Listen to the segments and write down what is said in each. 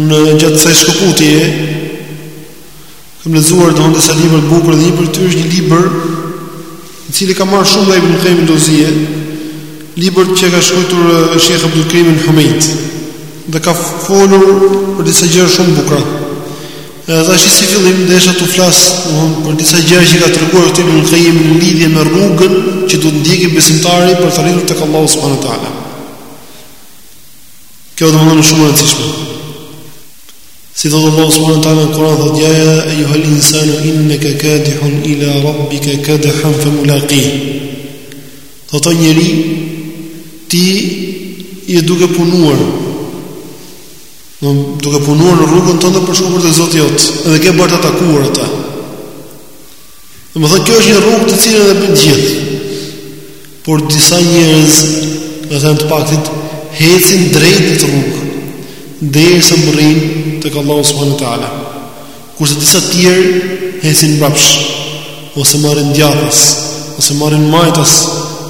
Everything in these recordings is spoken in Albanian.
Unë gjatë kësaj shkëputjeje kam lexuar domethënë disa libra të bukur dhe një prej tyre është një libër i cili ka marrë shumë nga Ibn Qayyim al-Xheuzije, libër që ka shkruar Sheikh Abdul Karim al-Humayd dhe ka folur për disa gjëra shumë të bukura. Edhe tash si fillim desha të flas domethënë për disa gjëra që ka treguar këtu Ibn Qayyim në lidhje me rrugën që duhet të ndjekë besimtari për të arritur tek Allahu subhanahu wa taala. Kjo domethënë është shumë e rëndësishme. Si thotë Allahu subhanahu wa taala në Kur'an thotë ja ayyuhal insanu innaka kadihun ila rabbika kadhan fa mulaqi. Thotë o njeri ti je duke punuar, duke punuar në rrugën tënde për të shkuar te Zoti jot, edhe ke për ta takuar atë. Domethënë kjo është një rrugë të cilën e bëjnë të gjithë. Por disa njerëz, ata janë të paktët, ecin drejt në këtë rrugë derisa mbërrijnë tek Allahu subhanahu wa taala. Kurse disa të tjerë ecin mbrapsh ose marrin djathas, ose marrin majtas,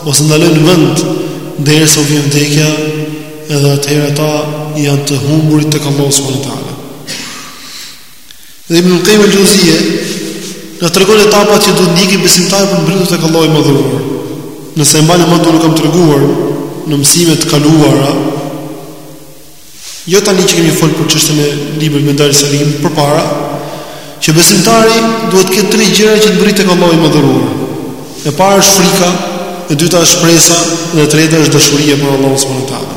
ose ndalojnë në vend derisa u vjen vdekja, edhe atëherë ata janë të humburit tek Allahu subhanahu wa taala. Dhe Ibn Qayyim al-Xheuzije na tregon etapat që duhet të ndjekin besimtarët për të mbërritur tek Allahu i Madhëruar. Nëse e mbani mend unë kam treguar në mësime të kaluara, jo tani që kemi folur për çështjen e librit Medarixh Salikin përpara, që besimtari duhet të ketë tre gjëra që të mbërrijë tek Allahu i Madhëruar. E para është frika, e dyta është shpresa dhe e treta është dashuria për Allahun subhanahu wa taala.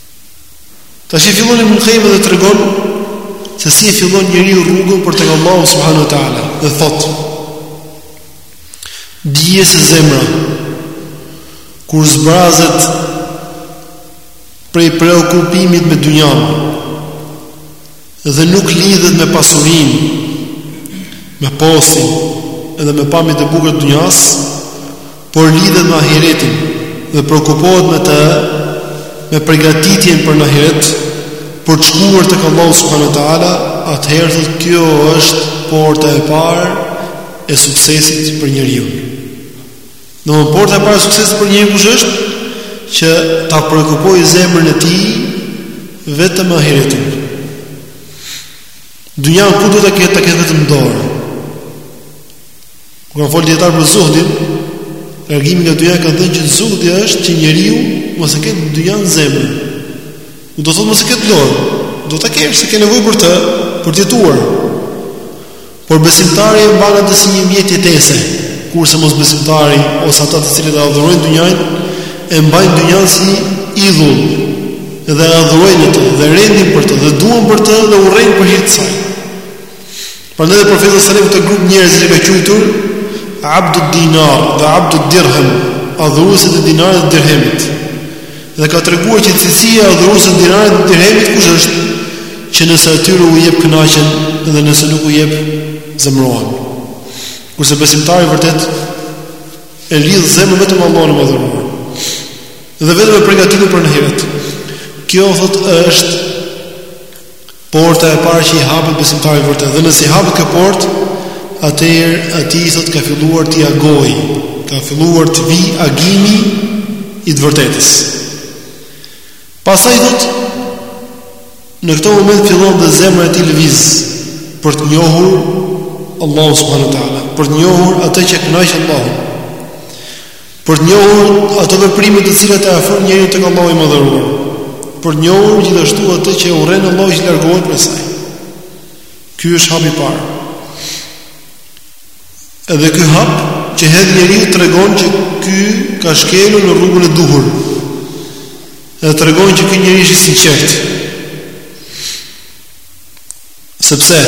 Tashi fillon Ibn Qayyim dhe tregon se si e fillon njeriu rrugën për tek Allahu subhanahu wa taala dhe thotë dije se zemra kur zbrazet prej preokupimit me dynjanë dhe nuk lidhet me pasurinë, me postin dhe me pamjet e bukura të dunjas, por lidhet me ahiretin dhe preokupohet me të, me përgatitjen për në ahiret, për të shkuar tek Allahu subhanahu wa taala, atëherë thotë kjo është porta e parë e suksesit për njeriun. Domethënë porta e parë e suksesit për njeriun kush është që ta preokupojë zemrën e tij vetëm me ahiretin. Dynja ku duhet ta ketë, ta ketë vetëm në dorë. Kur kanë folë dijetarët për zuhdin, largimin nga dynjaja kanë thënë që zuhdi është që njeriu mos ta ketë dynjan në zemër. Nuk do të thotë mos ta ketë në dorë. Duhet ta kesh se ke nevojë për të, për të jetuar. Por besimtari e mban atë si një mjet jetese, kurse mosbesimtari ose ata të cilët e adhurojnë dynjën e mbajnë dynjën si idhull dhe e adhurojnë atë dhe rendin për të dhe duan për të dhe urrejnë për hir të saj. Prandaj profeti sallallahu alajhi wasallam këta grup njerëzish i ka quajtur Abdud Dinar dhe Abdud Dirham, adhuruesit e dinarit dhe dirhemit. Dhe ka treguar që cilësia e adhuruesit të dinarit dhe dirhemit kush është, që nëse atyre u jep kënaqen dhe nëse nuk u jep zemrohen. Kurse besimtari vërtet e lidh zemrën vetëm me Allahun e madhëruar. Dhe vetëm me përgatitur për në ahiret. Kjo thot është Porta e parë që i hapet besimtarit të vërtetë. Dhe nëse i hapet kjo portë, atëherë atij thotë ka filluar të agojë, ka filluar të vijë agimi i të vërtetës. Pastaj thotë në këtë moment fillon dhe zemra e tij lëviz për të njohur Allahu subhanahu wa taala, për të njohur atë që e kënaq Allahun. Për të njohur ato veprime të cilat e afrojnë njeriun tek Allahu i Madhëruar. Për të njohur gjithashtu atë që e urren Allahu që të largohet prej saj. Ky është hapi i parë. Edhe ky hap që hedh njeriu tregon që ky ka shkelur në rrugën e duhur. Edhe tregon që ky njeri është i sinqertë. Sepse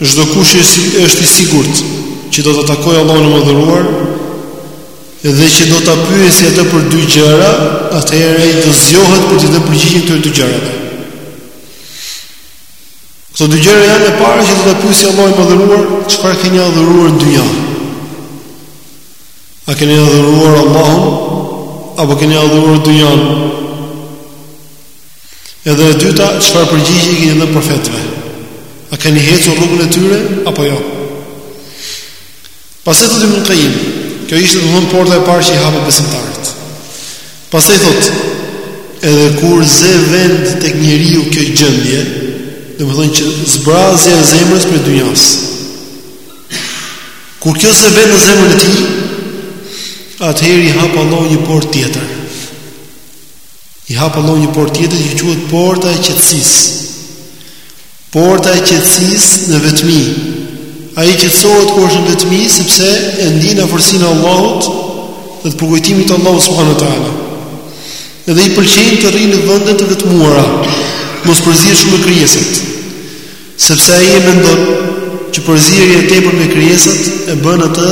çdo kush është i sigurt që do ta takojë Allahun e madhëruar dhe që do ta pyesë atë për dy gjëra, atëherë ai do zgjohet për t'i dhënë përgjigjen këtyre dy gjërave. Këto dy gjëra janë e para që do ta pyesë Allahu i madhëruar, çfarë keni adhuruar në dynja? A keni adhuruar Allahun apo keni adhuruar dynjan? Edhe e dyta, çfarë përgjigje i keni dhënë profetëve? A keni ecur rrugën e tyre apo jo? Pastaj thotë Ibn Kajimi. Kjo ishte domethënë porta e parë që i hapet besimtarit. Pastaj thotë, edhe kur ze vend tek njeriu kjo gjendje, domethënë që zbrazja e zemrës prej dynjasë. Kur kjo ze vend në zemrën e tij, atëherë i hap Allahu një portë tjetër. I hap Allahu një portë tjetër që quhet porta e qetësisë. Porta e qetësisë në vetmi. Ai qetësohet kur është në vetmi sepse e ndjen afërsinë e Allahut dhe të përkujtimit të Allahut subhanahu wa taala. Edhe i pëlqen të rrijë në vende të vetmuara, të mos përzihet shumë me krijesat. Sepse ai e mendon që përzierja e tepër me krijesat e bën atë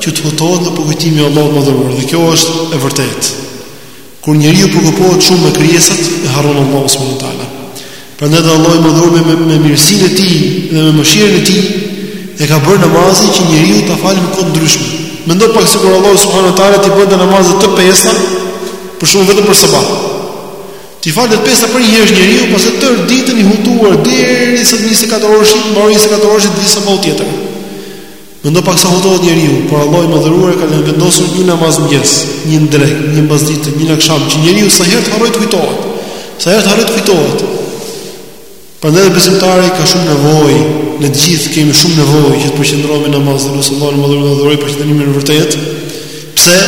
që të hutohet nga përkujtimi i Allahut të madhëruar. Dhe kjo është e vërtetë. Kur njeriu preokupohet shumë me krijesat, e harron Allahun subhanuhu teala. Prandaj dhe Allahu i madhëruar me, me, me mirësinë e tij dhe me mëshirën e tij e ka bërë namazin që njeriu ta falë në kohë të ndryshme. Mendo pak sikur Allahu subhanuhu teala t'i bënte namazet të pesta, për shembull vetëm për sabah. T'i falte të pesta për një herë njeriu, pastaj tërë ditën i hutuar derisa 24 orësh, mbaroi 24 orësh deri sabahu tjetër. Mendo pak sa hutohet njeriu, por Allahu i Madhëruar e ka vendosur një namaz mëngjes, një në drekë, një mbasditë, një akşam që njeriu sa herë të harrojë të kujtohet. Sa herë të harrojë të kujtohet. Prandaj besimtari ka shumë nevojë, ne të gjithë kemi shumë nevojë që të përqendrohemi në namaz, lutje Allahut të Madhëruar të na dhurojë përqendrimin e vërtetë. Pse?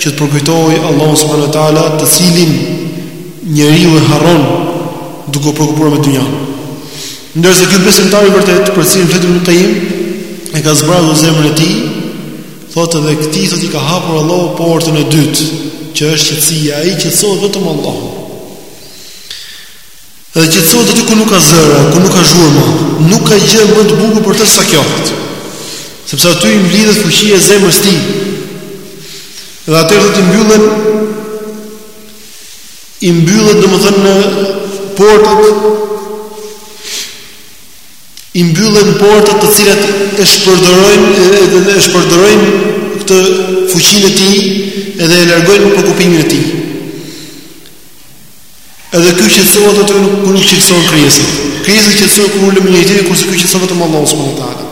Që të përkujtojë Allahun subhanahu wa taala, të cilin njeriu e harron duke u preokupuar me dynja. Ndërsa ky besimtar i vërtetë, për të cilin flet Ibn Qayyim, e ka zbrazur zemrën e tij, thotë edhe këtij thotë i ka hapur Allahu portën e dytë, që është qetësia, ai qetësohet vetëm me Allahun. Dhe qetësohet aty ku nuk ka zëra, ku nuk ka zhurmë, nuk ka gjë më të bukur për të sa kjo. Sepse aty i mblidhet fuqia e zemrës tij. Dhe atëherë thotë i mbyllen I mbyllet domethënë portat i mbyllen portat të cilat e shpërdorojnë edhe e shpërdorojnë këtë fuqinë e tij edhe e largojnë preokupimin e tij. Edhe ky qetësohet nuk kur nuk qetëson krijesa. Krijesa qetësohet kur ulëm një ditë kurse ky qetësohet vetëm me Allahun subhanahu wa taala.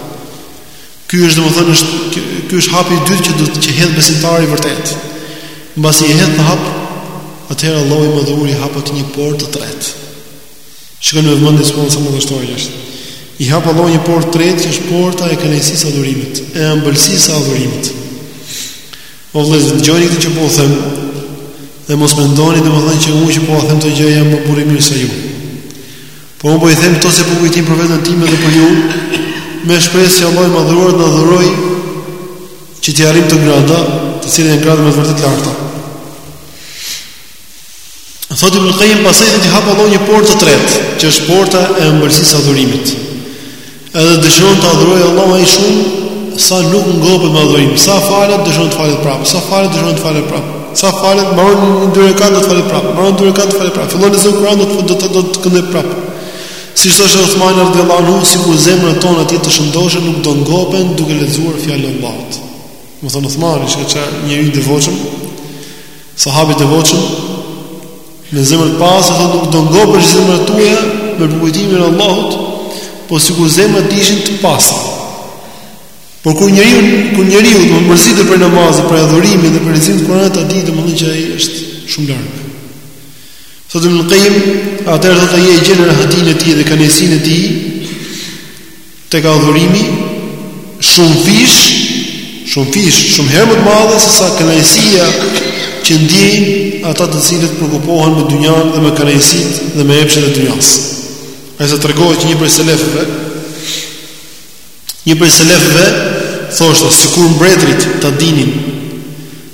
Ky është domethënë është ky është hapi i dytë që do të që hedh besimtari i vërtetë. Mbasi e hedh këtë hap, atëherë Allahu i madhëruar i hap atij një portë të tretë. Shikoni me vëmendje se mahnitëse është. I hap Allahu një portë të tretë që është porta e kënaqësisë së adhurimit, e ëmbëlsisë së adhurimit. O vëllezër, dëgjoni këtë që po u them. Dhe mos mendoni domethënë që unë që po u them këtë gjë jam më burrë i mirë se ju. Po unë po i them këto se po kujtim përfiton veten time dhe për ju, me shpresë që Allahu i madhëruar të na dhurojë që t'i arrijmë këto grada, të cilat janë grada me të vërtetë të larta. Thotë Ibn Qayyim pastaj thotë i hap Allahu një portë të tretë, që është porta e ëmbëlsisë së adhurimit. Edhe dëshiron ta adhurojë Allahun ai shumë sa nuk ngopet me adhurim. Sa falet dëshiron të falet prapë, sa falet dëshiron të falet prapë. Sa falet mbaron dy rekat do të falet prapë. Mbaron dy rekat do të falet prapë. Fillon lexon Kur'an do të do të do të këndojë prapë. Siç thoshte Uthmani radhiyallahu anhu, sikur zemrat tona të jenë të shëndosha nuk do ngopen duke lexuar fjalën e Allahut. Domethënë Uthmani, që është njeri i devotshëm, sahabi i devotshëm, Me zemër të pastër thotë nuk do ngopeshin zemrat tuaja me përkujtimin e Allahut, po sikur zemrat të ishin të pastra. Por kur njeriu kur njeriu do mërzitet për namazin, për adhurimin dhe për leximin e Kuranit ta dijë, domethënë që ai është shumë larg. Thotë Ibn Qayyim, atëherë do të gjejë rahatin e tij dhe kënaqësinë e tij. Tek adhurimi, shumëfish, shumëfish, shumë herë më të madhe se sa kënaqësia që ndjejnë ata të cilët preokupohen me dynjanë dhe me kënaqësitë dhe me epshet e dynjasë. Aq sa tregohet që një prej selefëve, një prej selefëve thoshte sikur mbretërit ta dinin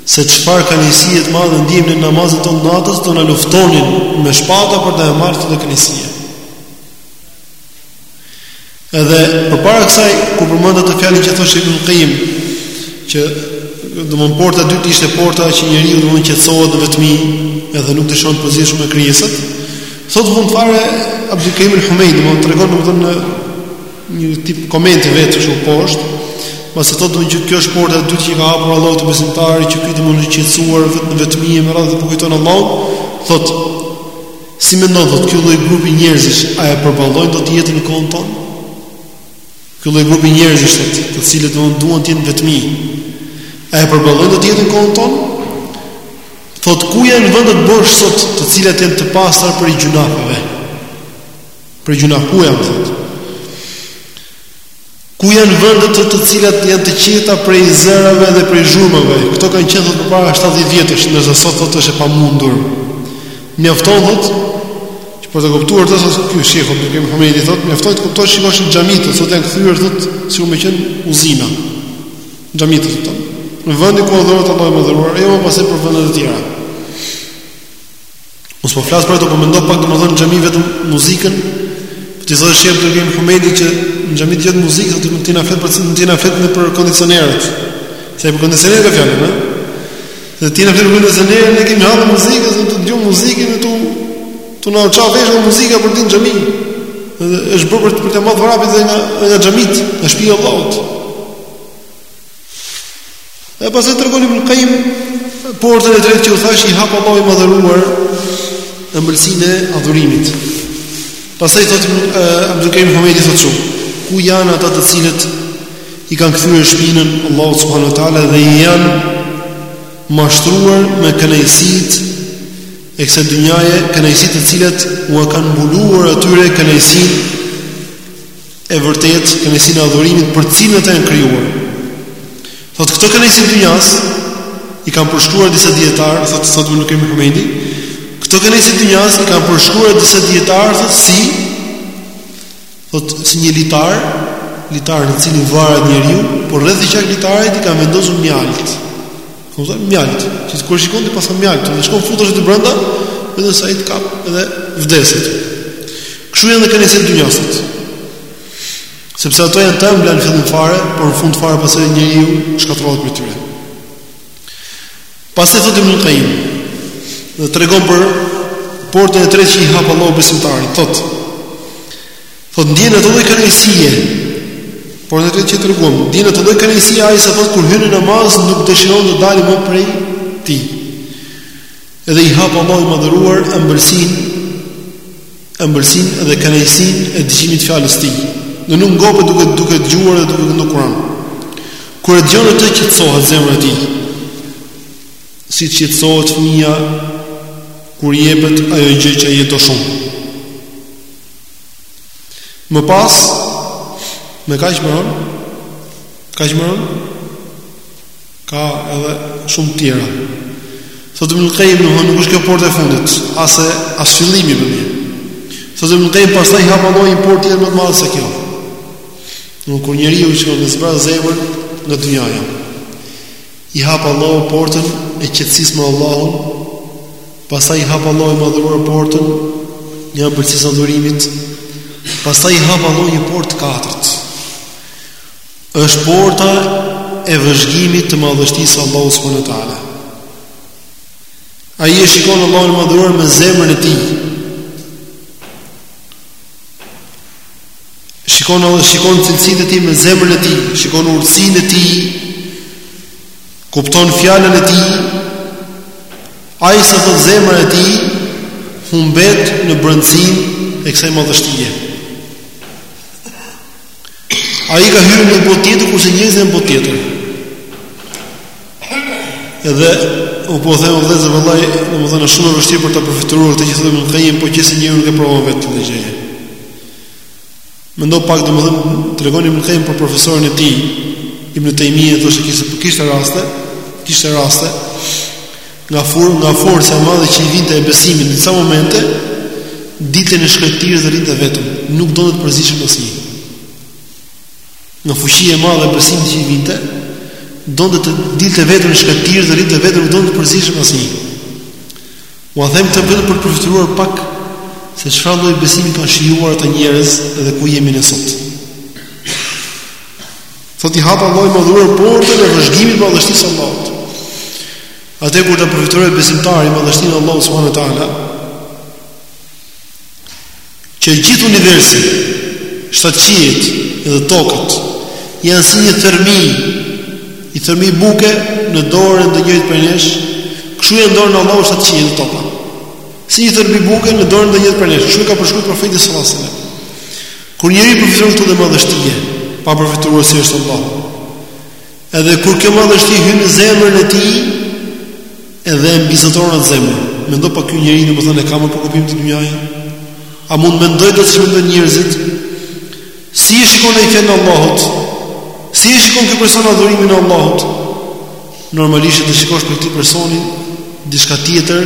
se çfarë kënaqësie të madhe ndjejmë ne në namazet tona të natës, do na luftonin me shpata për të na e marrë kjo kënaqësia. Edhe përpara kësaj kur përmendëm atë fjalën që thoshte Ibn Qayyim që domethënë porta e dytë ishte porta që njeriu do të qetësohet në vetmi edhe nuk dëshon të përzihet shumë me krijesat. Thotë vunë re Abdul Karim al-Humaid do të tregon domethënë një tip komenti vetë kështu poshtë. Pra thotë domethënë që kjo është porta e dytë që ka hapur Allahu te besimtarit që ky domethënë është qetësuar vetëm në vetmi me rahat të përkujtojë Allahun, thotë Si mendon thotë ky lloj grupi njerëzish a e përballojnë dot jetën në kohën tonë? Ky lloj grupi njerëzish thotë, të cilët do duan të jenë në vetmi. A e përballojnë dot jetën në kohën tonë? Thotë ku janë vendet bosh sot, të cilat janë të pastra prej gjynafeve? Prej gjynaf, ku janë thotë? Ku janë vendet të të cilat janë të qeta prej zërave dhe prej zhurmave? Këto kanë qenë thotë përpara 70 vjetësh, ndërsa sot thotë është e pamundur. Mjafton thotë që për ta kuptuar këtë thotë ky shehu Abdul Kerim Humejdi thotë, mjafton të kuptosh shikosh xhamitë sot janë kthyer thotë sikur me qenë uzina. Xhamitë thotë. Vendi ku adhurohet Allahu i madhëruar, jo më pastaj për vendet e tjera. Mos po flas për ato, po mendo pak domethënë në xhami vetëm muzikën. Po ti thosh sheh Abdul Kerim Humejdit që në xhami të jetë muzikë, domethënë ti na flet për, ti na flet për kondicionerët. Se për kondicionerët ka fjalën, ha? Dhe ti na flet për kondicionerët, ne kemi hapur muzikën, do të dëgjojmë muzikën këtu. Që na çau veshët me muzikë përditë në xhami. Është bërë për të marrë vrapin dhe nga nga xhamit, nga shtëpia e Allahut. Dhe pastaj tregon Ibn el-Kajim, portën e tretë që u thash, i hap Allahu i madhëruar ëmbëlsinë e adhurimit. Pastaj thotë, Abdul Kerim Humejdi thotë shumë, ku janë ata të cilët i kanë kthyer shpinën Allahut subhanahu ue ta'ala dhe i janë mashtruar me kënaqësitë e kësaj dynjaje, kënaqësi të cilat ua kanë mbuluar atyre kënaqësinë e vërtetë, kënaqësinë e adhurimit për të cilin ata janë krijuar. Thotë këto kënaqësi të dynjas i kanë përshkruar disa dietar, thotë thotë Ibn Qayyim Humeidi, këto kënaqësi të dynjas i kanë përshkruar disa dijetarë thotë si thotë si një litar, litar në cilin varet njeriu, por rreth e qark litarit i kanë vendosur mjaltë. Ku do mjaltë? Ti kur shikon ti paska mjaltë, dhe shkon futesh aty brenda, edhe sa i të kap dhe vdeset. Kështu janë dhe kënaqësitë e dynjasë. Sepse ato janë të ëmbla në fillim fare, por në fund fare pastaj njeriu shkatërrohet prej tyre. Pastaj thotë Ibn Qayyim, dhe tregon për portën e tretë që i hap Allahu besimtarit, thotë Thotë ndjen atë lloj kënaqësie. Por në këtë që treguam, ndjen atë lloj kënaqësie ai sa thotë kur hyn në namaz nuk dëshiron të dalë më prej tij. Edhe i hap Allahu i madhëruar ëmbëlsinë ëmbëlsinë dhe kënaqësinë e dëgjimit të fjalës së tij. Dhe nuk ngopet duke duke dëgjuar dhe duke kënduar Kur'an. Kur e dëgjon atë qetësohet zemra e tij, siç qetësohet fëmija, kur i jepet ajo gjë që e do shumë. Më pas, me kaq mbaron, kaq mbaron, ka edhe shumë tjera. Thotë Ibn Qayyim, nuk është kjo porta e fundit, as e as fillimi për një. Thotë Ibn Qayyim, pastaj i hap Allahu një portë tjetër më të madhe se kjo. Kur njeriu që e zbraz zemrën nga dynjaja, i hap Allahu portën e qetësisë me Allahun, Pastaj i hap Allahu i madhëruar portën e ëmbëlsisë së adhurimit. Pastaj i hap Allahu një portë të katërt. Është porta e vëzhgimit të madhështisë së Allahut subhanahu wa taala. Ai e shikon Allahun e madhëruar me zemrën e tij. Shikon Allah, shikon cilësitë e tij me zemrën e tij, shikon urtësinë e tij, kupton fjalën e tij, Ai sa thotë zemra e tij humbet në brendësinë e kësaj madhështie. Ai ka hyrë në botë tjetër, kurse njerëzit në botë tjetër. Edhe, unë po them vëllezër vëlla, domethënë shumë e vështirë për ta përfytyruar këto që thotë Ibn Qayyim, po qe se njeriu nuk e provon vetë këtë gjendje. Mendo pak domethënë tregon Ibn Qayyim për profesorin e tij Ibn Taymiyah thoshte kishte po kishte raste, kishte raste nga fur nga forca e madhe që i vinte e besimit në disa momente dilte në shkretëtirë dhe rrinte vetëm, nuk donte të përzihej me asnjë. Nga fuqia e madhe e besimit që i vinte, donte të dilte vetëm në shkretëtirë dhe rrinte vetëm, nuk donte të përzihej me asnjë. Ua them këtë vetëm për të përfytyruar pak se çfarë lloj besimi kanë shijuar ata njerëz dhe ku jemi ne sot. Thotë i hap Allahu i madhëruar portën e vëzhgimit madhështisë së Allahut. Atë kur ta përfytyrojë besimtari madhështinë e Allahut subhanahu wa taala, Që gjithë universi, shtatë qiejt dhe tokët janë si një thërrime, një thërrime buke në dorën e njërit prej nesh, kështu janë në dorën e Allahut shtatë qiejt dhe toka. Si një thërrime buke në dorën e njërit prej nesh, kështu e ka përshkruar profeti sallallahu alejhi ve selem. Kur njeriu përfytyron këtë madhështi, pa përfytyruar si është Allah. Edhe kur kjo madhështi hyn në zemrën e tij, edhe e mbizotëron atë zemër. Mendo pak ky njeri, domethënë a ka më preokupim te dynjaja. A mund të mendojë ç'mendojnë njerëzit? Si e shikon ai fenë Allahut? Si e shikon ky person adhurimin e Allahut? Normalisht po të shikosh prej këtij personi diçka tjetër,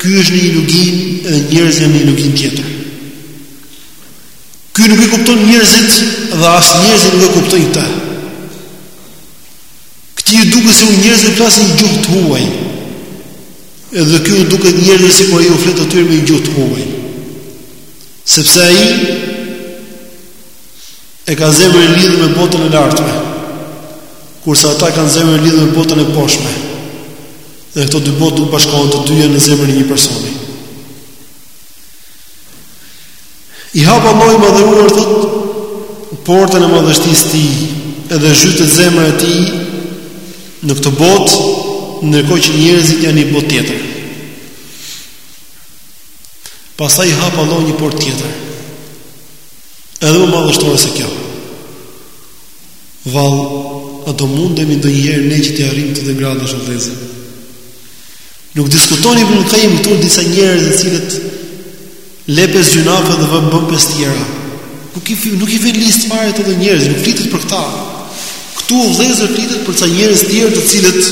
ky është në një luginë edhe njerëzit janë në një luginë tjetër. Ky nuk i kupton njerëzit dhe as njerëzit nuk e kuptojnë këtë. Këtij i duket sikur njerëzit flasin një gjuhë të huaj, edhe ky u duket njerëzve sikur ai u flet atyre me një gjuhë të huaj. Sepse ai e ka zemrën e lidhur me botën e lartme, kurse ata kanë zemrën e lidhur me botën e poshtme, dhe këto dy botë nuk bashkohen të dyja në zemrën e një personi. I hap Allahu i madhëruar thotë portën e madhështisë së tij edhe zhytet zemra e tij në këtë botë ndërkohë që njerëzit janë në botë tjetër. Pastaj i hap Allahu një portë tjetër. Edhe më madhështore se kjo. Vallë, a do mundemi ndonjëherë ne që t'i arrijmë këto gradë vëllezër? Nuk diskuton Ibn Qayyim këtu disa njerëz të cilët lë pesë gjynahe dhe bën pesë të tjera. Nuk i nuk i vë në listë fare këta njerëz, nuk flitet për këta. Këtu vëllezër flitet për ca njerëz të tjerë të cilët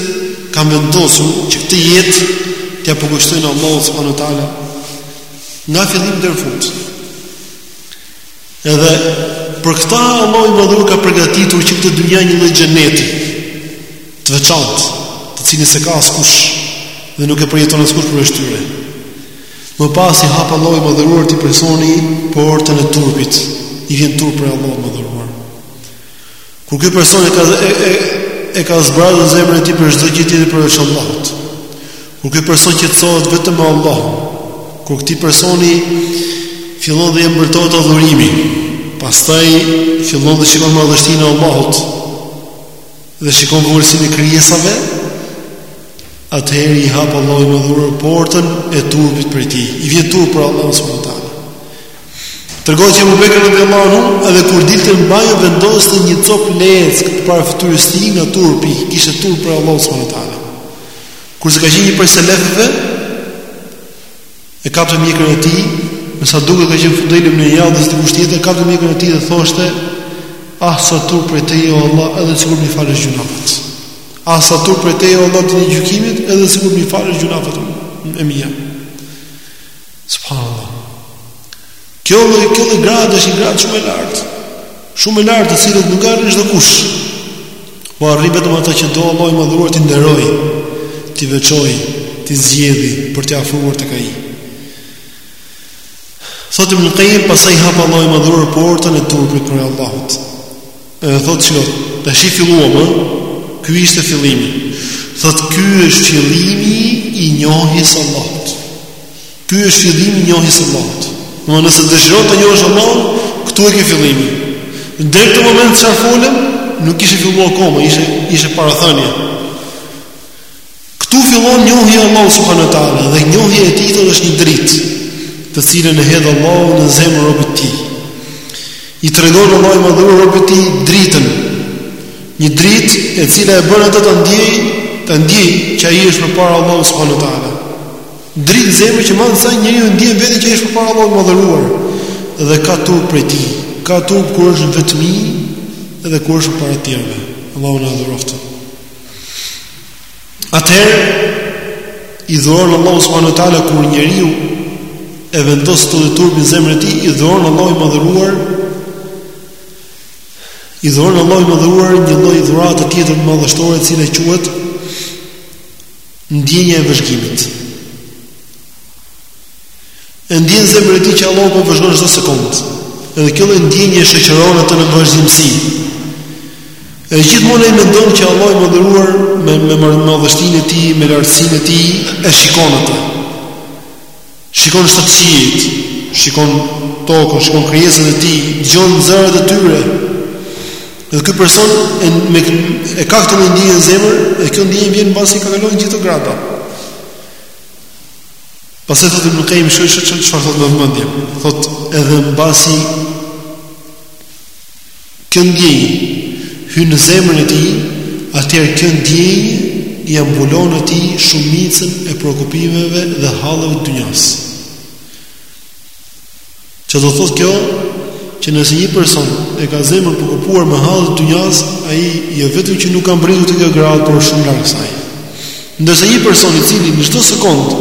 kanë vendosur që këtë jetë t'ia përkushtojnë Allahut subhanehu teala nga fillimi deri në fund. Edhe për këta Allahu i Madhëruar ka përgatitur që në këtë dynja një lloj xheneti të veçantë, të cilin s'e ka askush dhe nuk e përjeton askush përveç tyre. Më pas i hap Allahu i Madhëruar këtij personi portën e turpit, i vjen turp prej Allahut të Madhëruar. Kur ky person e ka e, e, e ka zbrazur zemrën e tij prej çdo gjë tjetër përveç Allahut. Kur ky person qetësohet vetëm me Allahun, kur këtij personi fillon dhe i ëmbëltohet adhurimi, pastaj fillon dhe shikon madhështinë e Allahut dhe shikon pafuqinë e krijesave, atëherë i hap Allahu i madhëruar portën e turpit prej tij. I vjen turp prej Allahut subhanahu Tregohet se Abu Bekri radiallahu anhu edhe kur dilte në banjë vendoste një copë leckë para fytyrës tij nga turpi, kishte turp prej Allahut subhanahu wa taala. Kurse ka qenë një prej selefëve e kapte mjekrën e tij, me sa duket ka qenë Fudejl ibn Ijad ose dikush tjetër e kapte mjekrën e tij dhe thoshte Ah sa turp prej teje o Allah, edhe sikur t'mi falësh gjynahet. Ah sa turp prej teje o Allah ditën e gjykimit, edhe sikur t'mi falësh gjynahet e mia. Subhanallah. Kjo lloj kjo lloj gradë është një gradë shumë e lartë. Shumë e lartë, të cilën nuk e arrin çdokush. Po e arrijnë vetëm ata që do Allahu i madhëruar t'i nderojë, t'i veçojë, t'i zgjedhi për t'i afruar tek ai. Thotë Ibn Kajim, pastaj i hap Allahu i madhëruar portën e turpit prej Allahut. Edhe thotë që siç e filluam, ky ishte fillimi. Thotë ky është fillimi i njohjes së Allahut. Ky është fillimi i njohjes së Allahut. Në nëse dëshiron të njohësh Allahun, këtu e ke fillimin. Deri këtë moment që ne folëm, nuk kishte filluar akoma, ishte, ishte parathënje. Këtu fillon njohja e Allahut subhanahu wa taala dhe njohja e tij është një dritë, të cilën e hedh Allahu në zemrën e robit të tij. I tregon Allahu i madhëruar robit të tij dritën, një dritë e cila e bën atë të ndjejë, të ndjejë që ai është përpara Allahut subhanahu wa taala. Dritë zemre që domethënë njeriu ndjen veten që është përpara Allahut të madhëruar dhe ka turp prej tij, ka turp kur është në vetmi dhe kur është para të tjerëve. Allahu na dhuroftë. Atëherë i dhuron Allahu subhanahu wa taala kur njeriu e vendos këtë lloj turpi në zemrën e tij, i dhuron Allahu i madhëruar. I dhuron Allahu i madhëruar një lloj dhurate tjetër më madhështore, e cila quhet ndjenja e vëzhgimit. E ndjen në zemrën e tij që Allahu po e vëzhgon çdo sekondë. Edhe kjo lloj ndjenje e shoqëron atë në vazhdimësi. Edhe gjithmonë ai mendon që Allahu i madhëruar me me madhështinë e tij, me lartësinë e tij e shikon atë. Shikon shtatë qiejt, shikon tokën, shikon krijesat e tij, dëgjon zërat e tyre. Dhe ky person e me e ka këtë ndjenjë në zemër, e kjo ndjenjë vjen pasi ka kaluar gjithë ato grada. Pastaj thotë Ibn Qayyim shih se çfarë thotë me vëmendje. Thotë edhe mbasi kjo ndjenjë hyn në zemrën e tij, atëherë kjo ndjenjë ia mbulon atij shumicën e preokupimeve dhe halleve të dynjas. Çfarë do thotë kjo? Që nëse një person e ka zemrën të preokupuar me hallet e dynjas, ai jo vetëm që nuk ka mbërritur te kjo gradë, por shumë larg kësaj. Ndërsa një person i cili në çdo sekond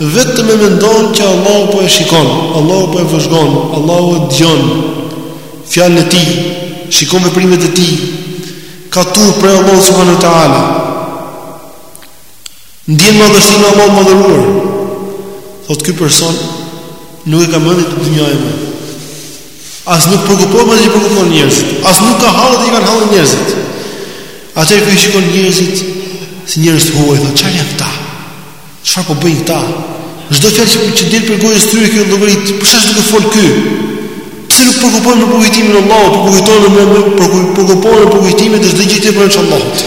vetëm e mendon që Allahu po e shikon, Allahu po e vëzhgon, Allahu e dëgjon fjalën e tij, shikon veprimet e tij, ka turp prej Allahut subhanahu wa taala. Ndjen madhështinë e Allahut të Madhëruar. Thotë ky person nuk e ka mendjen te dynjaja më. As nuk preokupohet me ç'preokupohen njerëzit. As nuk ka hallet që kanë halle njerëzit. Atë që i shikon njerëzit si njerëz të huaj, thotë çfarë janë këta? Çfarë po bëjnë këta? Çdo fjalë që që del prej gojës së tyre ky e llogarit, për çfarë është duke fol ky? Pse nuk preokupohet me kujtimin e Allahut, po kujton me, preokupohet me kujtimin e çdo gjë tjetër përveç Allahut?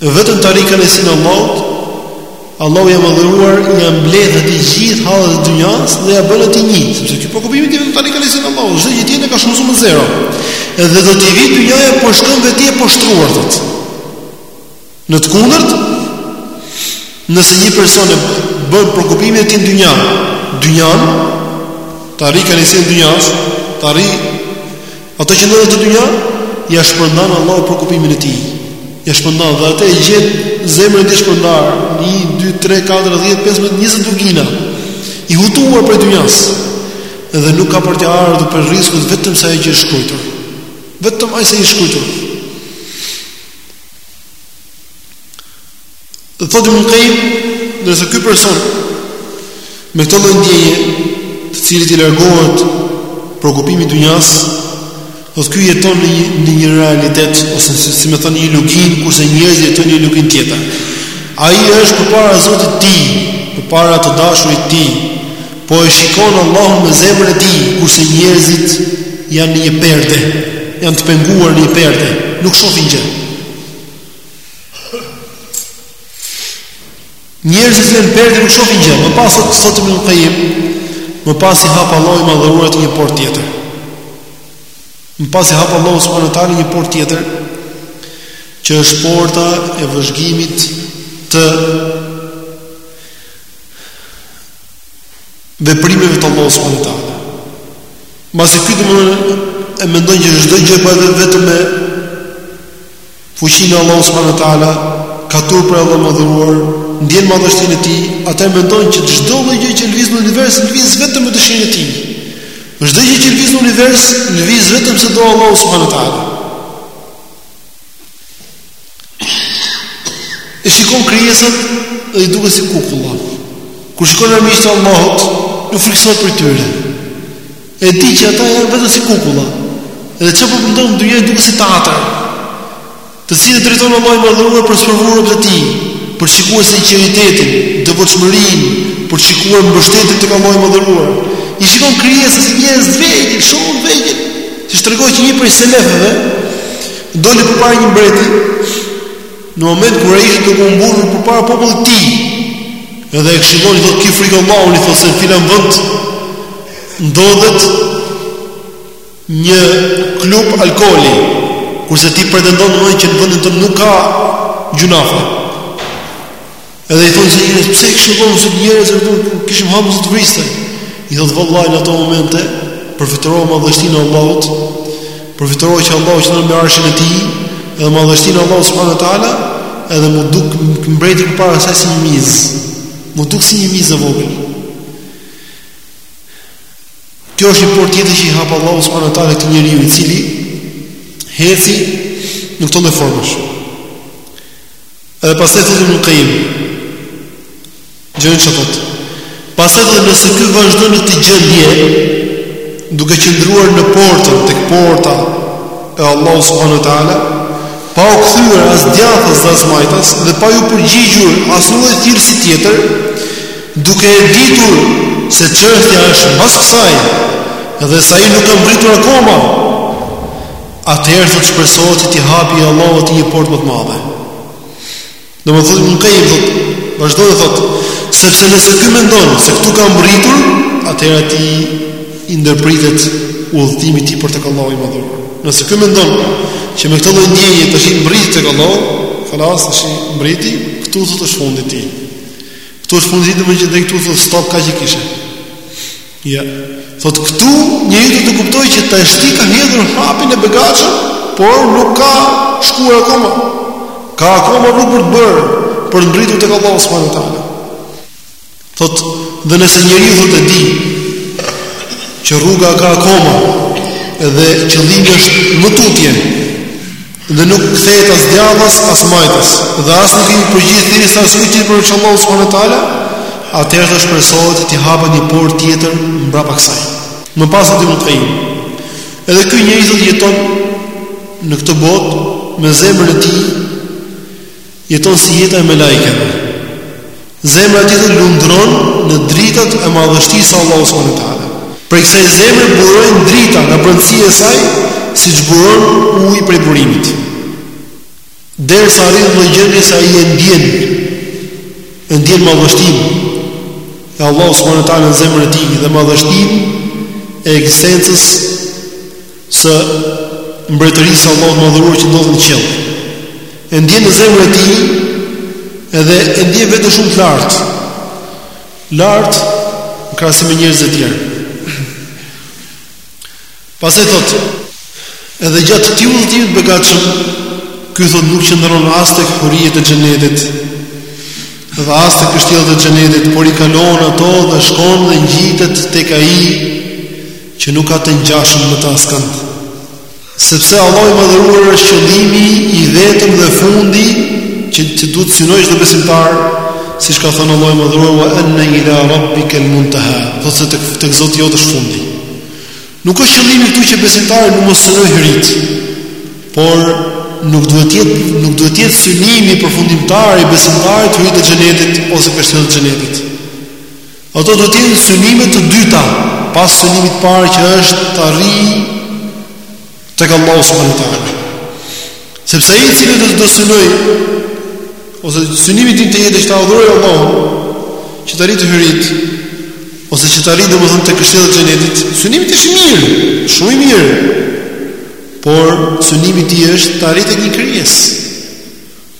Vetëm t'arrijë kënaqësinë e Allahut, Allahu i Madhëruar ia mbledh të gjithë hallet e dynjas dhe ia bën atij një, sepse ky preokupimi i tij vetëm t'arrijë kënaqësinë e Allahut, çdo gjë tjetër e ka shumëzuar me zero. Edhe do t'i vijë dynjaja poshtë këmbëve të tij e poshtëruar, thotë. Në të kundërt, nëse një person e bën preokupimin e tij dynjanë, dynjanë, t'arrijë kënaqësinë e dynjas, t'arrijë Ato që ndodhet në dynja, ia shpërndan Allahu preokupimin e tij. Ia shpërndan dhe atë e gjen zemrën e tij shpërndarë, 1 2 3 4 10 15 20 lugina. I hutuar prej dynjas dhe nuk ka për t'i ardhur prej rizkut vetëm se ajo që i është shkrujtur. Vetëm aq sa i është shkrujtur. Dhe thotë Ibn Qayyim, ndërsa ky person me këtë lloj ndjenje, të cilit i largohet preokupimi i dynjas, thotë ky jeton në një realitet ose si me thënë në një luginë, kurse njerëzit jetojnë në një luginë tjetër. Ai është përpara Zotit të tij, përpara të dashurit të tij, po e shikon Allahun me zemrën e tij, kurse njerëzit janë në një perde, janë të penguar në një perde, nuk shohin gjë. Njerëzit janë në perde nuk shohin gjë. Më pas thotë Ibn Qayyim. Më pas i hap Allahu i Madhëruar atij një portë tjetër. Më pas i hap Allahu subhanahu wa taala një portë tjetër që është porta e vëzhgimit të veprimeve të Allahut subhanahu wa taala. Mbasi ky domethënë e mendon që çdo gjë bëhet vetëm me Fuqinë e Allahut subhanahu wa taala, ka turp për Allahun e Madhëruar, ndjen madhështinë e Tij, atëherë mendon që çdo lloj gjë që lëviz në univers lëviz vetëm me dëshirën e Tij. Çdo gjë që lëviz në univers lëviz vetëm se do Allahu subhanahu wa taala. E shikon krijesat dhe i duken si kukulla. Kur shikon armiqtë e Allahut, nuk frikësohet prej tyre. E di që ata janë vetëm si kukulla. Edhe çfarë po mendon dynjaja duket si teatër. Të cilët i drejton Allahu i madhëruar për të sprovuar robtë e tij, për të shikuar sinqeritetin, devotshmërinë, për të shikuar mbështetjen tek Allahu i madhëruar. I shikon krijesat si njerëz të vegjël, shumë të vegjël. Siç tregohet që një prej selefëve doli përpara një mbreti, Në moment kur ai ishte duke u mburrë përpara popullit të tij, edhe e këshillon, i thotë ki frikë Allahun, i thotë se në filan vend ndodhet një klub alkooli, kurse ti pretendon që në vendin tënd nuk ka gjynahe. Edhe i thonë se njerëz, pse kishë bënë si njerëz e nuk kishe frikë mos të vriste. I thotë vallahi në ato momente përfytyrova madhështinë e Allahut, përfytyrova që Allahu qëndron mbi arshin e tij, edhe madhështinë e Allahut subhanahu wa taala, edhe më duk mbreti përpara saj si një mizë. Më duk si një mizë e vogël. Kjo është një portë tjetër që i hap Allahu subhanahu wa taala këtij njeriu i cili eci në këto lloj formash. Edhe pastaj thotë Ibn Qayyim. Dëgjoni ça thotë. Pastaj thotë nëse ky vazhdon në këtë gjendje, duke qëndruar në portën tek porta e Allahu subhanahu wa taala, pa u kthyer as djathtas as majtas dhe pa ju përgjigjur asnjë lloj thirrësi tjetër, duke e ditur se çështja është mbas kësaj dhe se ai nuk ka mbritur akoma, atëherë do të shpresohet që t'i hapi Allahu atij një portë më të madhe. Domethënë Ibn Qayyim vazhdon të thotë, sepse nëse ky mendon se këtu ka mbritur, atëherë atij i ndërpritet udhëtimi i tij për tek Allahu i madhëruar. Nëse ky mendon që me këto lloj ndjenjash tashti mbriti tek Allahu, halas tashti mbriti, këtu thotë është fundi i tij. Këtu është fundi i tij, domethënë këtu thotë stop kaq i kishe. Jo, thotë këtu njeriu të kuptojë që tashti ka hedhur hapin e begatshëm, por nuk ka shkuar akoma. Ka akoma rrugë për të bërë, për të mbritur tek Allahu subhanahu wa taala. Thotë, dhe nëse njeriu thotë e di, që rruga ka akoma, dhe qëllimi është më tutje, Dhe nuk kthehet as djathtas as majtas, dhe as nuk i përgjigjet thirrjes së askuj tjetër përveç Allahut subhanuhu teala, atëherë do shpresohet të t'i hapet një portë tjetër mbrapa kësaj. Më pas thotë Ibn Qayyim, edhe ky njeri do t'jeton në këtë botë me zemrën e tij Jeton si jeta e melajkeve. Zemra e tij lundron në dritat e madhështisë së Allahut subhanuhu teala. Prej kësaj zemre burojnë drita nga brendësia e saj, siç buron uji prej burimit. Derisa arrin në gjendjen se ai e ndjen, e ndjen madhështinë e Allahut subhanuhu teala në zemrën e tij dhe madhështinë e ekzistencës së mbretërisë së Allahut madhëruar që ndodh në qiell. E ndjen në zemrën e tij edhe e ndjen veten shumë të lartë. Lart në krahasim me njerëzit e tjerë. Pastaj thotë, edhe gjatë këtij udhëtimi të begatshëm, ky thotë nuk qëndron as tek hyritë e xhenetit, dhe as tek kështjellat e xhenetit, por i kalon ato dhe shkon dhe ngjitet tek ai që nuk ka të ngjashëm me të askënd. Sepse Allahu i Madhëruar është qëllimi i vetëm dhe fundi që duhet të synojë çdo besimtar, siç ka thënë Allahu i Madhëruar wa anna ila rabbika al-muntaha, do të thotë se tek Zoti jot është fundi. Nuk është qëllimi këtu që besimtari mos synojë hyritë, por nuk duhet të jetë nuk duhet të jetë synimi përfundimtar i besimtarit hyritë e xhenetit ose kështjellat e xhenetit. Ato do të jenë synime të dyta pas synimit të parë që është të arrijë tek Allahu subhanahu wa taala. Sepse ai i cili do të synojë ose synimi i tij të jetë të adhurojë Allahun që të arrijë te hyritë ose që të arrijë domethënë tek kështjellat e xhenetit, synimi është i mirë, shumë i mirë. Por synimi i tij është të arrijë tek një krijes.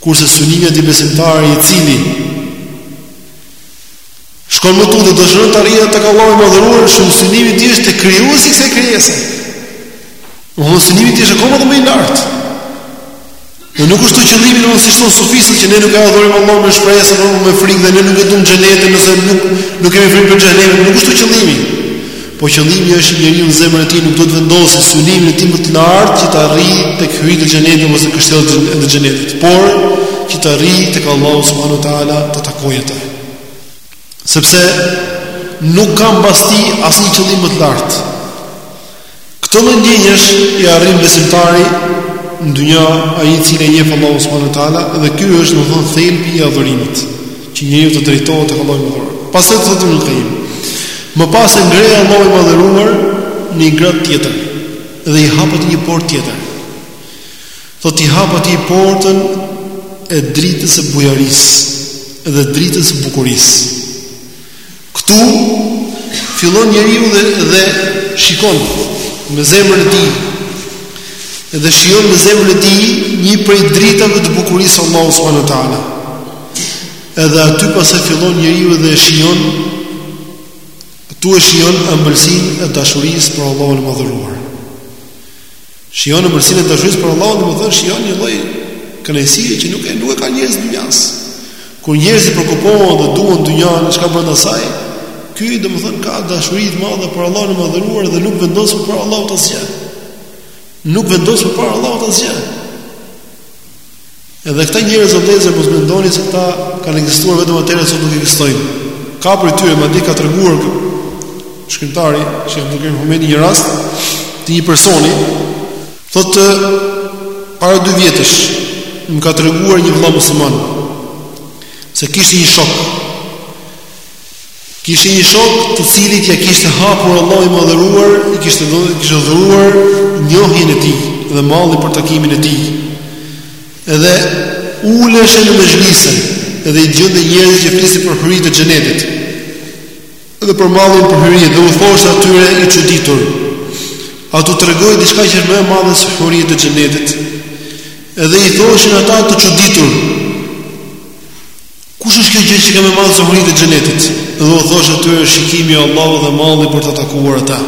Kurse synimi i atij besimtari i cili Shkon më tutje domethënë të arrijë tek Allahu i madhëruar, synimi i tij është te krijuesi i kësaj krijese. Synimi i tij është akoma më i lartë. Dhe nuk është këtu qëllimi siç thonë sufistët që ne nuk e adhurojmë Allahun me shpresë, me frikë dhe ne nuk e duam xhenetin ose nuk, nuk kemi frikë për xhehenemin, nuk është këtu qëllimi. Po qëllimi është që njeriu në zemrën e tij nuk do të vendosë synimin e tij më të lartë që të arrijë tek hyritë e xhenetit ose kështjellat e xhenetit, por që të arrijë tek Allahu subhanahu wa taala të takojë atë. Sepse nuk ka mbas tij asnjë qëllim më të lartë. Këtë lloj ndjenjësh i arrin besimtari në dynja ai i cili e njeh Allahu subhanahu wa taala dhe ky është domethënë thelbi i adhurimit. Që njeriu të drejtohet tek Allahu i Madhëruar. Pastaj thotë Ibn Qayyim, më pas e ngre Allahu i Madhëruar në një gradë tjetër dhe i hap atij një portë tjetër. Thotë i hap atij portën e dritës së bujarisë dhe dritës së bukurisë. Këtu fillon njeriu dhe dhe shikon me zemrën e tij. Dhe shijon me zemrën e tij një prej dritave të bukurisë së Allahut subhanahu wa taala. Edhe aty pastaj fillon njeriu dhe e shijon këtu e shijon ëmbëlsinë e dashurisë për Allahun e madhëruar. Shijon ëmbëlsinë e dashurisë për Allahun, domethënë shijon një lloj kënaqësie që nuk e nuk e kanë njerëzit e dynjasë. Kur njerëzit preokupohen dhe duan dynjanë e çka ka brenda saj, ky domethënë ka dashuri të madhe për Allahun e madhëruar dhe nuk vendos para Allahut asgjë. Nuk vendos para Allahut asgjë. Edhe këta njerëz o vëllezër mos mendoni se këta kanë ekzistuar vetëm atëherë, sot nuk ekzistojnë. Ka prej tyre madje ka treguar shkrimtari Sheikh Abdulkarim Humeni një rast të një personi thotë para dy vjetësh më ka treguar një vëlla musliman se kishte një shok Kishte një shok, të cilit ia kishte hapur Allahu i Madhëruar, i kishte dhënë, kishte dhuruar njohjen e tij dhe mallin për takimin e tij. Edhe uleshe në mexhlise, edhe i gjente njerëzit që flisnin për hyritë e xhenetit, edhe për mallin për hyri, dhe u thoshte atyre i çuditur, a t'ju tregoj diçka që është më e madhe se hyritë e xhenetit, edhe i thoshin ata të çuditur, Kush është kjo gjë që qenka më e madhe se hyritë e xhenetit dhe u thosh atyre shikimi i Allahut dhe malli për ta takuar atë?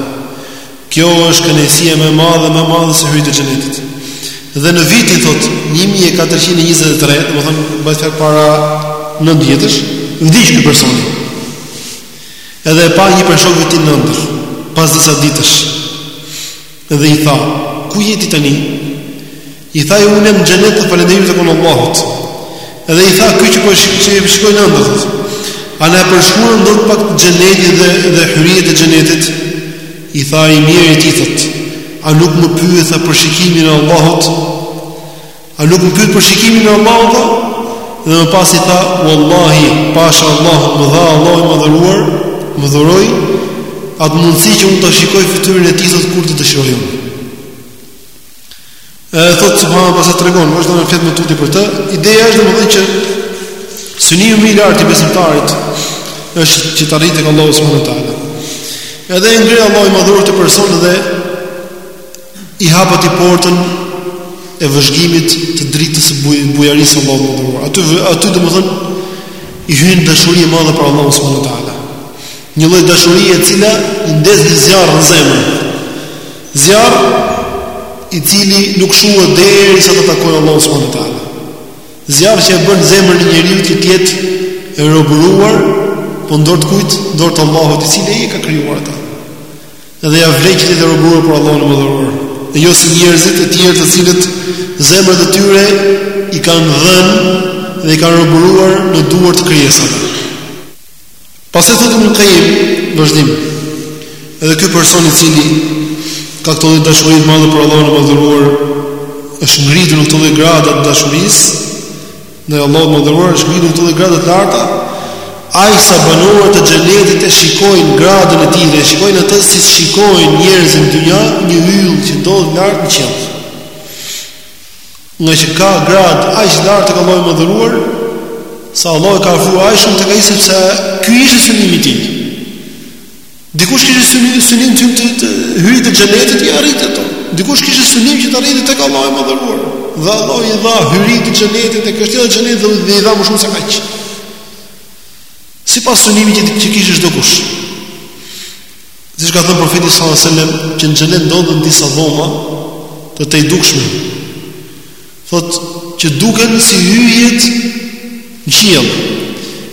Kjo është kënaqësia më e madhe, më e madhe se hyritë e xhenetit. Dhe në vitin thotë 1423, domethënë bëhet para 9 vjetësh, vdiq ky person. Edhe e pa një prej shokëve të tij në ëndërr, pas disa ditësh. Edhe i tha, "Ku je ti tani?" I tha unë jam në xhenet, falënderimi i takon Allahut. Edhe i tha ky që po e shikon në ëndërr thotë. A na përshkruan dot pak xhenetin dhe dhe hyritë e xhenetit? I tha i mërzitur thotë. A nuk më pyet dhe për shikimin e Allahut? A nuk më pyet për shikimin e Allahut? Dhe më pas i tha, "Wallahi, pasha Allahun më dha Allahu i Madhëruar, më dhuroi atë mundësi që unë ta shikoj fytyrën e tij thotë kur të dëshiroj unë." E thot subhana pasi tregon, është domethënë flet më tutje për të. Ideja është domethënë që synimi më i lartë i besimtarit është që të arrijë tek Allahu subhanahu wa taala. Edhe e ngre Allahu i madhëruar këtë person dhe i hap atij portën e vëzhgimit të dritës së buj, bujarisë së Allahut të madhëruar. Aty aty domethënë i hyn dashuri e madhe për Allahun subhanahu wa taala. Një lloj dashurie e cila i ndez një zjarr në zemër. Zjarr i cili nuk shuhet deri sa të takojë Allahu subhanahu wa taala. Zjarr që e bën zemrën e njeriut që të jetë e robëruar, po në dorë të kujt, në dorë të Allahut i cili e ka krijuar atë. Dhe ia vlen që të jetë e robëruar për Allahun e madhëruar. Dhe jo si njerëzit e tjerë të cilët zemrat e tyre i kanë dhënë dhe i kanë robëruar në duar të krijesave. Pastaj thotë Ibn Qayyim, në vazhdim. Edhe ky person i cili ka këtë lloj dashurie të madhe për Allahun e Madhëruar, është ngritur në këto lloj grada të dashurisë ndaj Allahut të Madhëruar, është ngritur në këto lloj grada të larta. Ai sa banorët e xhenetit e shikojnë gradën e tij, e shikojnë atë si shikojnë njerëzit në dynja, një yll që ndodhet lart në qiell. Ngaqë ka gradë aq të lartë tek Allahu i madhëruar, se Allahu e ka afruar aq shumë tek ai sepse ky ishte synimi i tij. Dikush kishte synim të synim të të, të hyritë e xhenetit i arriti ato. Dikush kishte synim që të arrijë tek Allahu i madhëruar. Dhe Allahu i dha hyritë e xhenetit e kështjellat e xhenetit dhe i dha më shumë se kaq. Sipas synimit që, që kishte çdokush. Siç ka thënë profeti sallallahu alajhi wasallam, që në xhenet ndodhen disa dhoma të të dukshme. Thotë që duken si hyjet në qiell.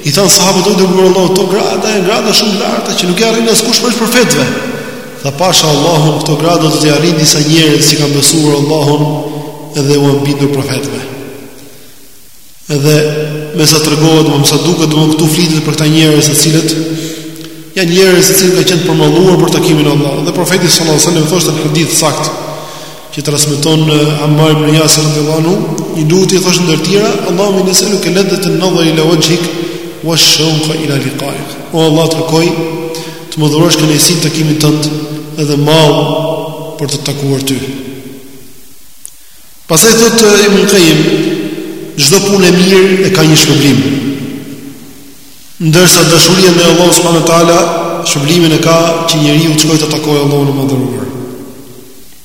I thanë sahabët o i dërguar i Allahut këto grada janë grada shumë të larta që nuk i arrin askush përveç profetëve. Tha pasha Allahun këto grada do t'i arrin disa njerëz që kanë besuar Allahun dhe u janë bindur profetëve. Edhe me sa tregohet, me sa duket, domethënë këtu flitet për këta njerëz të cilët janë njerëz të cilët kanë qenë të përmalluar për takimin e Allahut. Dhe profeti sallallahu alajhi wasallam thoshte në hadith të saktë që transmeton eh, Ammar ibn Yasir radhiyallahu anhu, një lutje thoshte ndër tjera, Allahumma inni as'aluka ladhat an-nadhar ila wajhik wa ash-shawq ila liqa'ik. O Allah të kërkoj të më dhurosh kënaqësi të takimit tënd edhe mall për të takuar ty. Pastaj thotë Ibn Qayyim, çdo punë e mirë e ka një shpërblim. Ndërsa dashuria ndaj Allahut subhanahu wa taala shpërblimin e ka që njeriu të shkojë ta takojë Allahun e madhëruar.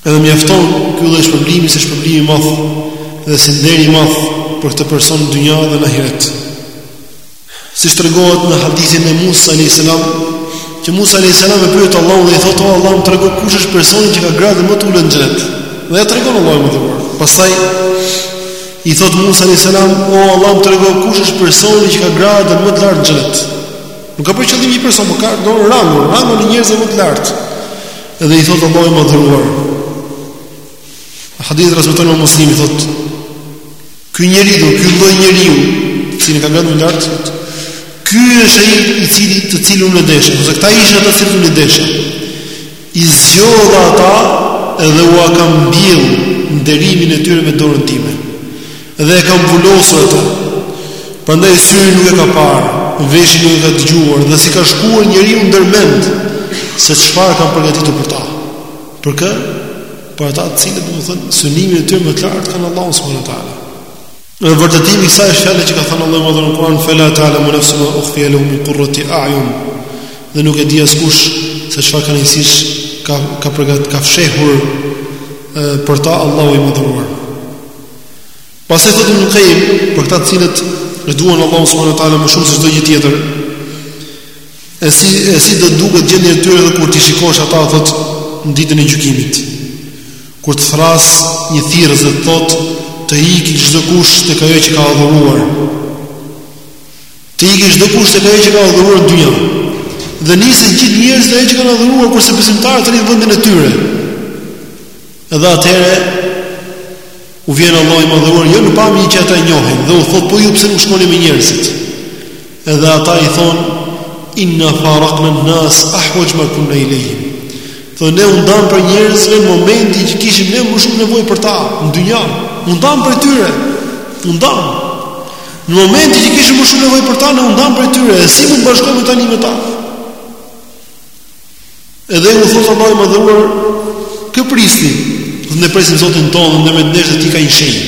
Edhe mjafton ky lloj shpërblimi si shpërblim i madh dhe si nder i madh për këtë person në dynja dhe në ahiret. Siç tregohet në hadithin e Musa alayhis salam, që Musa alayhis salam e pyet Allahun dhe i thotë: "O Allah, më trego kush është personi që ka gradën më të ulët në xhenet?" Dhe ia tregon Allahu i madhëruar. Pastaj i thotë Musa alayhis salam: "O Allah, më trego kush është personi që ka gradën më të lartë në xhenet?" Nuk ka për qëllim një person, por ka do rangun, rangun e njerëzve më të lartë. Dhe i thotë Allahu i madhëruar, Hadith transmeton Imam Muslimi thotë Ky njeri, ky lloj njeriu, që e ka gradën më lart, ky është ai i cili të cilun e deshë, ose këta ishin ata të cilun e deshë. I zgjodha ata dhe ua kam mbjell nderimin e tyre me dorën time. Dhe e kam vulosur atë. Prandaj syri nuk e ka parë, veshi nuk e ka dëgjuar dhe s'i ka shkuar njeriut ndërmend se çfarë kam përgatitur për ta. Për kë? Për ata të cilët domethënë synimin e tyre më të lartë kanë Allahun subhanahu wa taala. Vërtetimi i kësaj është fjala që ka thënë Allahu në Kur'an, "Fela ta'lamu nafsun ma ukhfiya lahum min qurrati a'yun." Dhe nuk e di askush se çfarë kënaqësish ka ka përgat ka fshehur për ta Allahu i madhëruar. Pastaj thotë Ibn Qayyim për këta të cilët e duan Allahun subhanahu wa taala më shumë se çdo gjë tjetër, E si e si do duket gjendja e tyre kur t'i shikosh ata thotë në ditën e gjykimit. Kur të thërrasë një thirrës dhe të thotë të ikë çdo kush tek ajo që ka adhuruar. Të ikë çdo kush tek ajo që ka adhuruar në dynja. Dhe nisen gjithë njerëzit ajo që kanë adhuruar kurse besimtarët rrinë në vendin e tyre. Edhe atëherë U vjen Allahu i Madhëruar jo në pamjen që ata e njohin dhe u thotë po ju pse nuk shkoni me njerëzit. Edhe ata i thonë inna faraqna an-nas ahwaj ma kunna ilayhim. Thonë ne u ndamë prej njerëzve në momentin që kishim ne më shumë nevojë për ta në dynja. U ndamë prej tyre. U ndamë. Në momentin që kishim më shumë nevojë për ta, ne u ndamë prej tyre. E si mund të bashkohemi tani me ta? Edhe u thotë Allahu i madhëruar, kë prisni? Dhe ne presim Zotin tonë dhe ndërmjet nesh dhe tij ka një shenjë.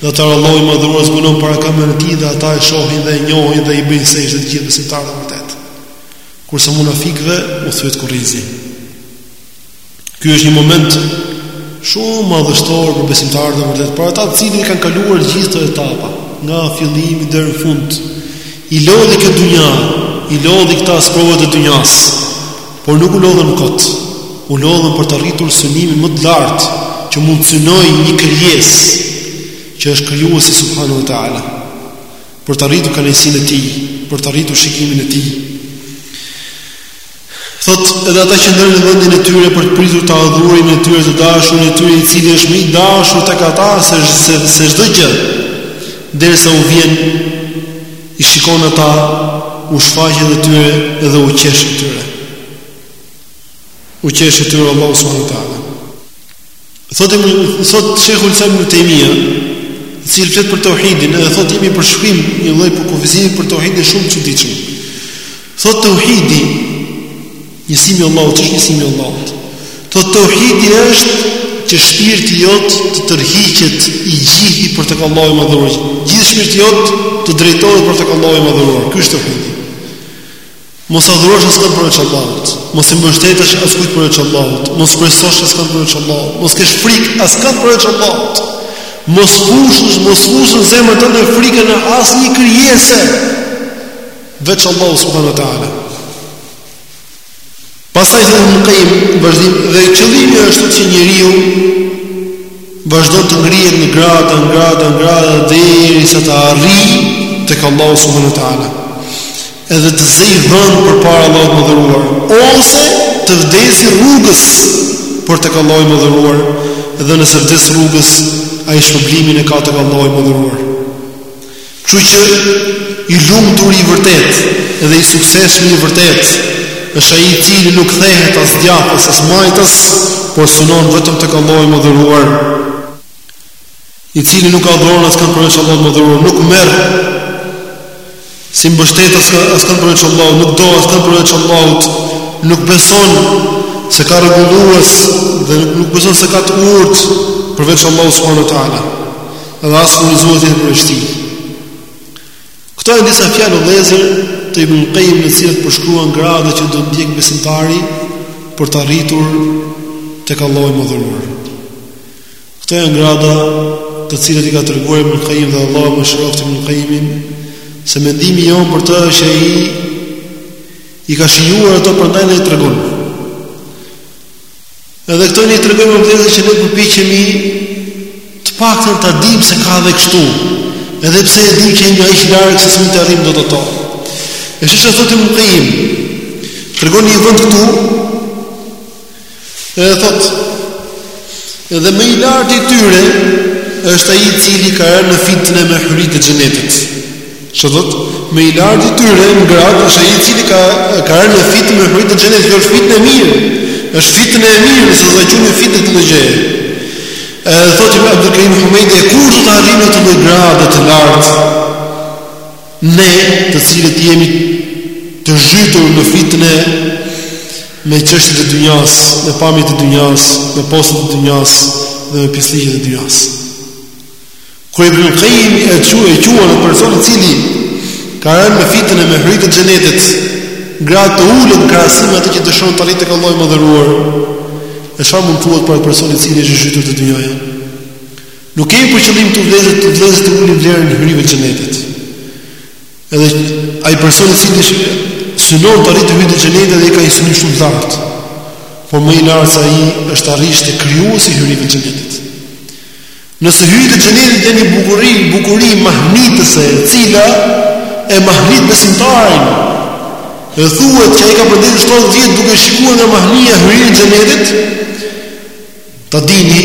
Dhe atëherë Allahu i madhëruar zbulon parakëmbën e tij dhe ata e shohin dhe e njohin dhe i bëjnë sexhde të gjithë besimtarët e vërtetë. Kurse munafikëve u thyet kurrizi. Ky është një moment shumë madhështor për besimtarët e vërtetë, për ata të cilët i kanë kaluar gjithë këto etapa, nga fillimi deri në fund. I lodhi këtë dynja, i lodhi këta sprova të dynjas, por nuk u lodhën kot. U lodhën për të arritur synimin më të lartë që mund të synojë një krijesë që është krijuesi subhanahu wa taala. Për të arritur kënaqësinë e tij, për të arritur shikimin e tij, Thotë, edhe ata qëndrojnë vendin e tyre për të pritur të adhuruarin e tyre të dashurin e tyre i cili është më i dashur tek ata se se, se çdo gjë, derisa u vjen i shikon ata u shfaqet atyre edhe u qesh atyre. U qesh atyre Allahu subhanahu wa taala. Thotë thotë Sheikhul Islam Ibn Taymija, i cili flet për tauhidin, edhe thotë jep një përshkrim një lloj përkufizimi për tauhidin shumë të çuditshëm. Thotë tauhidi, njësimi i Allahut, ç'është njësimi i Allahut? Thotë tauhidi është që shpirti jot të tërhiqet i gjithi për tek Allahu i Madhëruar. Gjithë shpirti jot të drejtohet për tek Allahu i Madhëruar. Ky është tauhidi. Mos adhurosh askënd përveç Allahut, mos i mbështetësh askujt përveç Allahut, mos shpresosh askënd përveç Allahut, mos kesh frikë askënd përveç Allahut. Mos fusësh, mos fusësh në zemrën tënde frikën e asnjë krijese veç Allahut subhanuhu teala. Pastaj thot Ibn Qayyim në vazhdim dhe qëllimi është që njeriu vazhdon të ngrihet në grada, në grada, në grada deri sa të arrijë tek Allahu subhanahu wa taala. Edhe të zëj vend përpara Allahut të Madhëruar ose të vdesi rrugës për tek Allahu i Madhëruar dhe nëse vdes rrugës ai shpërblimin e ka tek Allahu i Madhëruar. Kështu që i lumturi i vërtetë dhe i suksesshmi i vërtetë është ai i cili nuk kthehet as djathtas as majtas, por synon vetëm tek Allahu i Madhëruar, i cili nuk adhuron askënd përveç Allahut të Madhëruar, nuk merr si mbështetës askënd përveç Allahut, nuk do askënd përveç Allahut, nuk beson se ka rregullues dhe nuk beson se ka të urtë përveç Allahut subhanuhu teala. Edhe asë më nëzuhet jetë për ështi. Këta e disa fjallë o lezër të i mënkejmë në cilët përshkruan grada që do të ndjekë besimtari për të arritur të kaloj më dhurur. Këta e në grada të cilët i ka të rëgojë mënkejmë dhe Allah më shërofti mënkejmin se mendimi jonë për të është e i i ka shijuar ato për ndaj dhe i të rëgojë. Edhe këto ne i tregojmë o vëllezër që ne përpiqemi të paktën ta dimë se ka dhe kështu. Edhe pse e dimë që janë aq larg se s'mund t'i arrijmë dot ato. E kështu që thotë Ibn Qayyim. Tregon një vend këtu. Edhe thotë edhe më i larti i tyre është ai i cili ka rënë në fitne me hyritë e xhenetit. Ço thot, më i lartë i tyre në gradë është ai i cili ka ka rënë në fitnë me hyritë e xhenetit, kjo është fitnë e mirë. Është fitnë e mirë, nëse do ta quajmë fitnë këtë gjë. E thotë Ibn Abdul Karim Humejdi, kur do të arrijmë atë lloj grade të lartë? Ne, të cilët jemi të zhytur në fitnë me çështjet e dynjas, me pamjet e dynjas, me postet e dynjas dhe me pisliqet e dynjas. Kur Ibn al-Qayyim e quan e quan atë person i cili ka rënë në fitnë me hyritë e xhenetit, gradë të ulët në krahasim me atë që dëshiron të arrijë tek Allahu i Madhëruar. E çfarë mund të thuhet për atë person i cili është i zhytur te dynjaja? Nuk kemi për qëllim këtu vëllezër të, vëllezër, të ulim vlerën e hyrive të xhenetit. Edhe ai person i cili synon të arrijë hyritë e xhenetit edhe ai ka një synim shumë të lartë. Por më i lartë se ai është të arrish te krijuesi i hyrive të xhenetit. Nëse hyritë e xhenetit janë një bukuri, bukuri mahnitëse, e cila e mahnit besimtarin. Dhe thuhet që ai ka për të ndejtur 70 vjet duke shikuar nga mahnia hyrinë e xhenetit. Ta dini,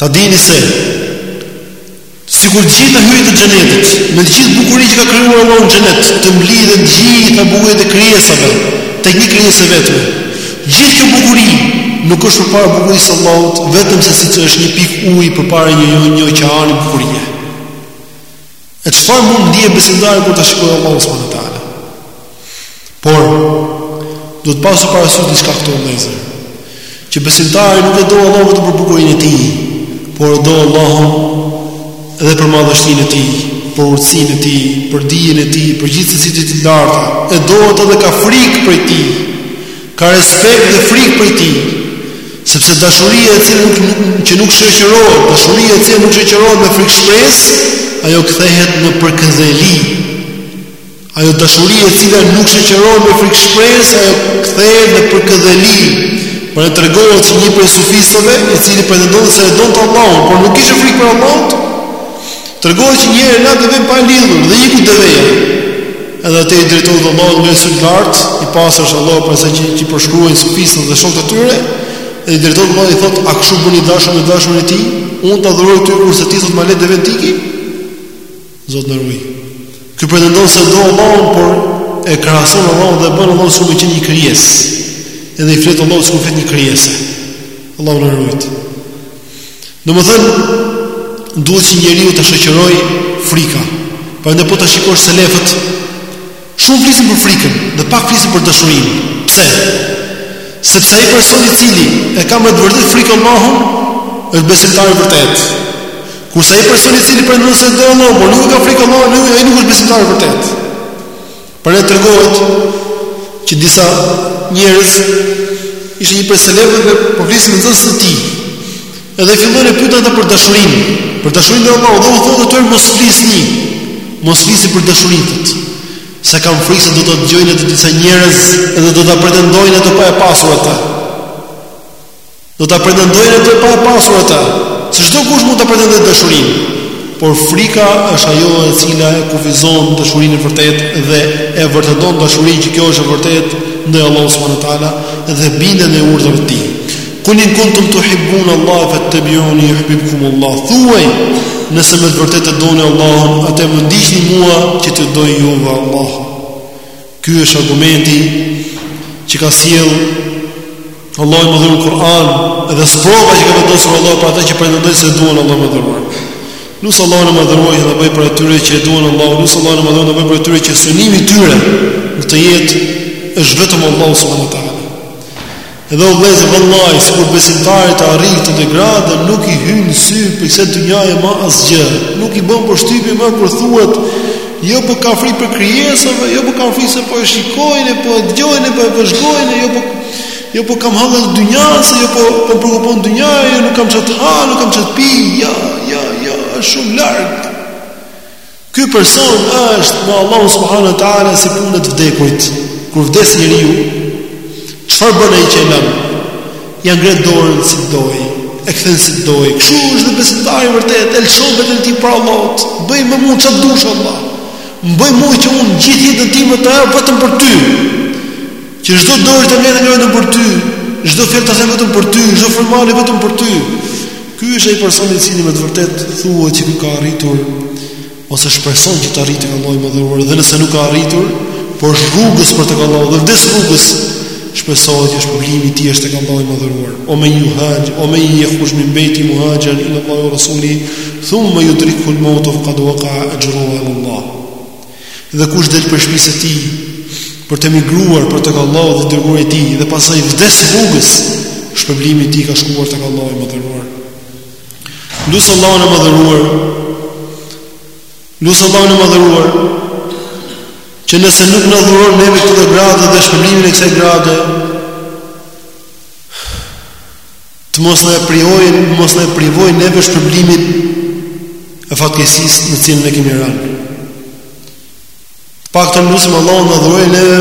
ta dini se Sikur të gjitha hyritë e Xhenetit, me të gjithë bukurinë që ka krijuar Allahu në Xhenet, të mblidhen të gjitha bukuritë e krijesave tek një krijesë e vetme. Gjithë kjo bukuri nuk është përpara bukurisë së Allahut, vetëm se siç është një pikë uji përpara një një, një oqeani bukurie. E çfarë mund të ndiejë besimtari kur ta shikojë Allahun subhanehu ve teala? Por duhet pasur parasysh diçka këtu vëllezër, që besimtari nuk e do Allahun për bukurinë e tij, por e do Allahun edhe për madhështinë e tij, për urtësinë e tij, për dijen e tij, për gjithë cilësitë e tij të larta, e do atë dhe ka frikë prej tij, ka respekt dhe frikë prej tij, sepse dashuria e cila nuk që nuk shoqërohet, dashuria e cila nuk shoqërohet me frikë e shpresë, ajo kthehet në përkëdheli, Ajo dashuri e cila nuk shoqërohet me frikë e shpresë, ajo kthehet në përkëdheli. Por e tregohet se një prej sufistëve, i cili pretendonte se e donte Allahun, por nuk kishte frikë prej Allahut, tregohet që një herë la deven pa lidhur dhe i iku deveja. Edhe atë i drejtohet Allahut me sytë lart, i pastër është Allahu prej asaj që i përshkruajnë sufistët dhe shokët e tyre, dhe i drejtohet Allahut i thotë, "A kshu bën i dashuri me të dashurin e tij? Unë të adhuroj ty kurse ti sot më le deven të iki?" Zot na ruaj. Ky pretendon se e do Allahun, por e krahason Allahun dhe e bën Allahun sikur me qenë një krijesë. Edhe i flet Allahut sikur i flet një krijese. Allahu na ruajtë. Domethënë duhet që njeriun ta shoqërojë frika. Prandaj po ta shikosh selefët, Shumë flisin për frikën dhe pak flisin për dashurinë. Pse? Sepse ai person i cili e ka me të vërtetë frikë Allahun është besimtar i vërtetë. Kurse ai person i cili pretendon se e do Allahun, por nuk ka frikë Allahun, ai nuk është besimtar i vërtetë. Prandaj tregohet që disa njerëz ishin një prej selefëve dhe po flisin me nxënës të tij. Edhe fillojnë e pyetin ata për dashurinë. Për dashurinë e Allahut, ai u thotë atyre mos flisni. Mos flisni për dashurinë. Se kam frikë se do ta dëgjojnë atë disa njerëz dhe do ta pretendojnë atë pa e pasur atë. Do ta pretendojnë atë pa e pasur atë. Se çdokush mund ta pretendojë dashurinë. Por frika është ajo e cila e kufizon dashurinë e vërtetë dhe e vërteton dashurinë që kjo është e vërtetë ndaj Allahut subhanahu wa taala dhe bindjen e urdhrave të tij. Kul in kuntum tuhibbun Allah fattabiuni juhbibkum Allah Thuaj nëse me të vërtetë e doni Allahun atëherë më ndiqni mua që t'ju dojë juve Allahu Ky është argumenti që ka sjellë Allahu i Madhëruar në Kur'an Edhe sprova që ka vendosur Allahu për ata që pretendojnë se e duan Allahun e Madhëruar Lus Allahun e Madhëruar na bëjë prej atyre që e duan Allahun Lus Allahun e Madhëruar na bëjë prej atyre që synimi i tyre në këtë jetë është vetëm Allah subhanahu wa taala Edhe o vëllezër vallahi, sikur besimtari të arrijë këtë gradë, nuk i hyn në sy prej kësaj dynjaje më asgjë. Nuk i bën përshtypje më kur thuhet jo po ka frikë prej krijesave, jo po ka frikë se po e shikojnë, po e dëgjojnë, po e vëzhgojnë, jo po jo po kam hallin e dynjasë, jo po më preokupon dynjaja, jo nuk kam ça të ha, nuk kam ça të pi, jo, jo, jo, është shumë larg. Ky person është me Allahu subhanahu wa taala si puna e të vdekurit. Kur vdes njeriu, çfarë bën ai që e lan? Ia ngre dorën si të dojë, e kthen si të dojë. Kështu është dhe besimtari i vërtetë, e lëshon veten e tij para Allahut. Bëj me mu çfarë të dush Allah. Më bëj mua që unë gjithë jetën time ta jap vetëm për ty. Që çdo dorë ta ngre vetëm për ty, çdo fjalë ta them vetëm për ty, çdo frymëmarrje vetëm për ty. Ky është ai person i cili me të vërtetë thuhet që ka arritur ose shpreson që të arrijë tek Allahu i Madhëruar dhe nëse nuk ka arritur, por është rrugës për tek Allahu dhe vdes rrugës shpresohet që shpërblimi i tij është tek Allahu i Madhëruar. Wa man yuhaj, wa man yakhruj min beytihi muhajiran ila Allahi wa rasulihi, thumma yudrikhu al-maut faqad waqa'a ajruhu ala Allah. Dhe kush del prej shpisë së tij, për të migruar, për tek Allahu dhe i dërguari i tij, dhe pastaj vdes rrugës, shpërblimi i tij ka shkuar tek Allahu i Madhëruar. Lus Allahun e Madhëruar, lus Allahun e Madhëruar, që nëse nuk na dhuron neve këtë gradë dhe shpërblimin e kësaj gradë, Të mos na e prijojnë, mos na e privojë neve shpërblimit e fatkeqësisë në cilën ne kemi rënë. Pakta lusim Allahun na dhurojë neve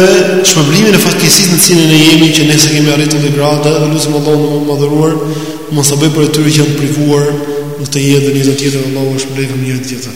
shpërblimin e fatkeqësisë në cilën jemi që ne s'kemë arritur të gradë, dhe lusim Allahun e madhëruar, mos të na bëjë prej atyre që janë të privuar në këtë jetë dhe jetën tjetër Allahu është blerë një të tjetër.